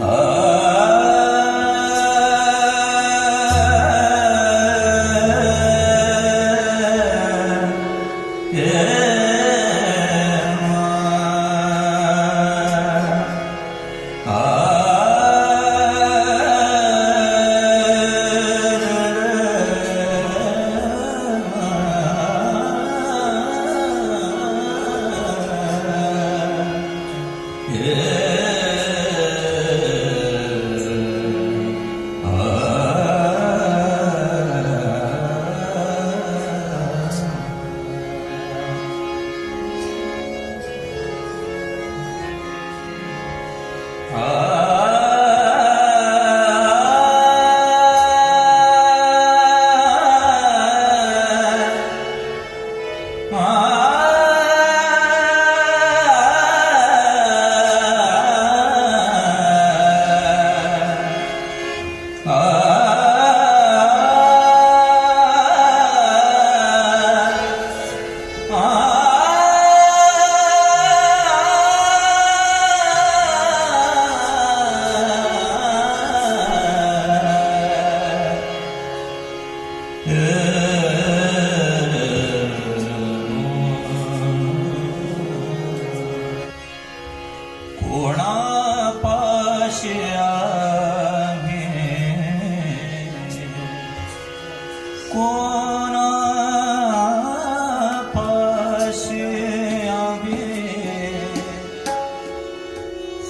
啊。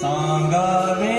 सांगावे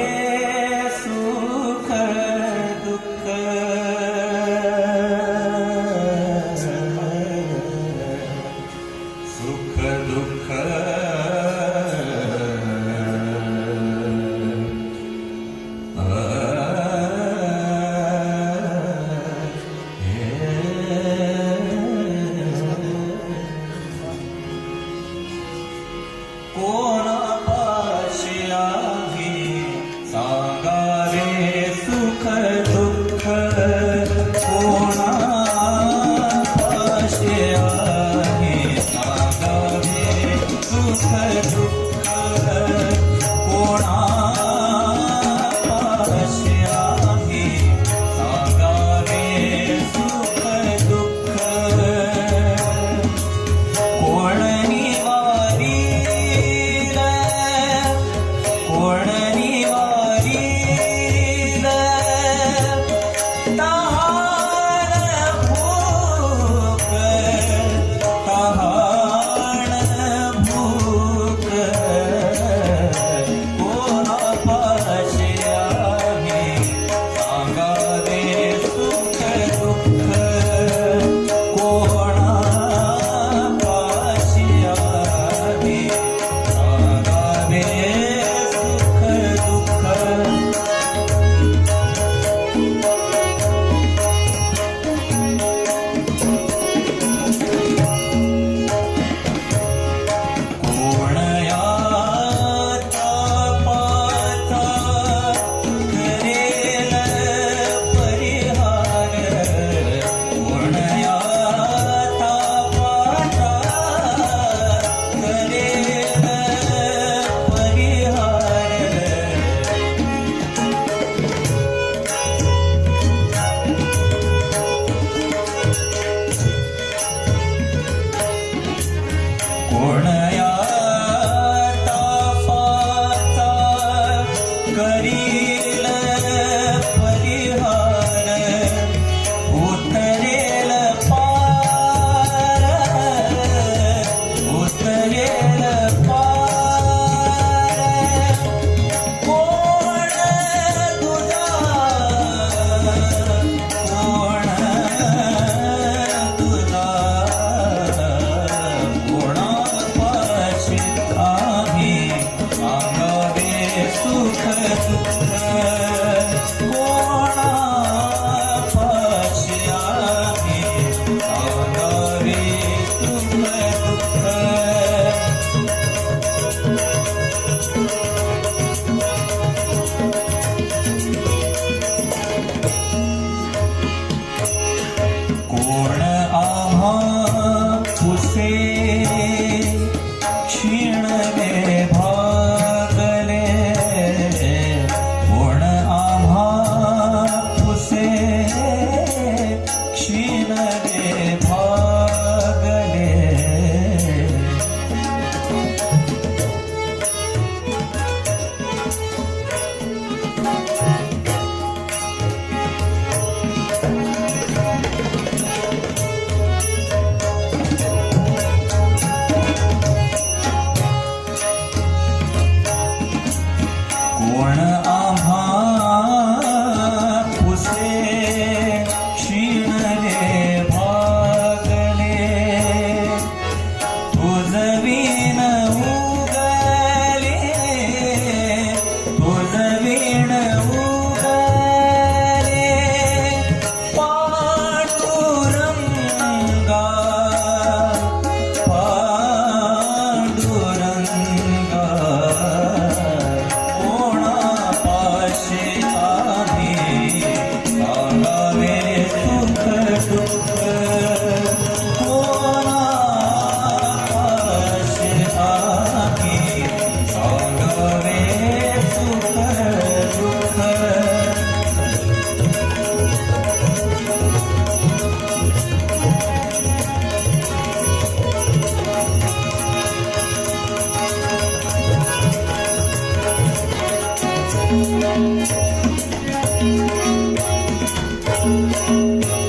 Música